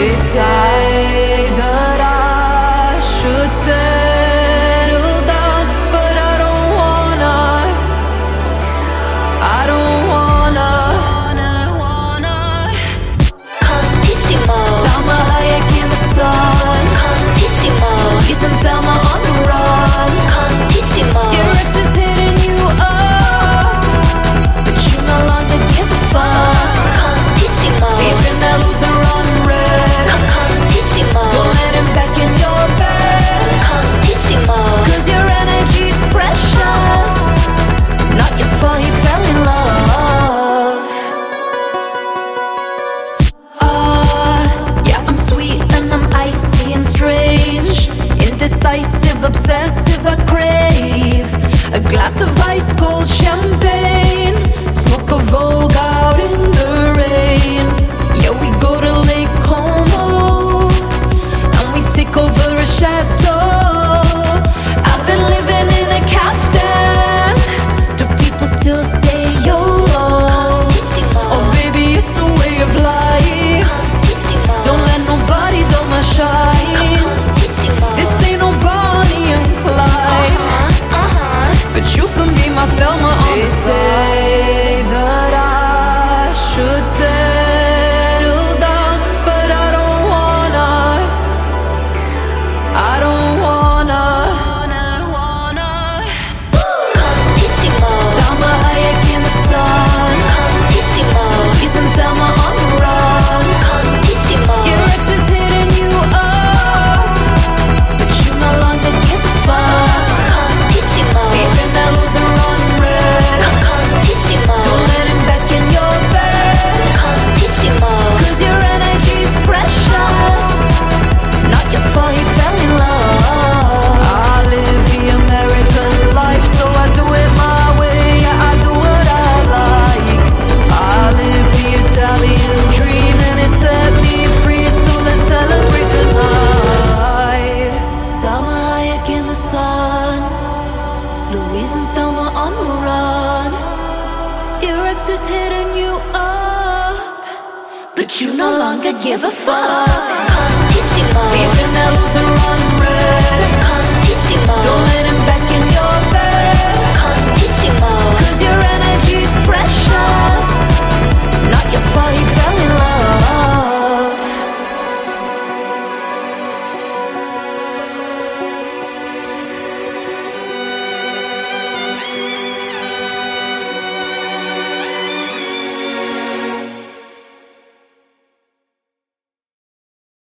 wayside school. is hitting you up, but you no longer give a fuck.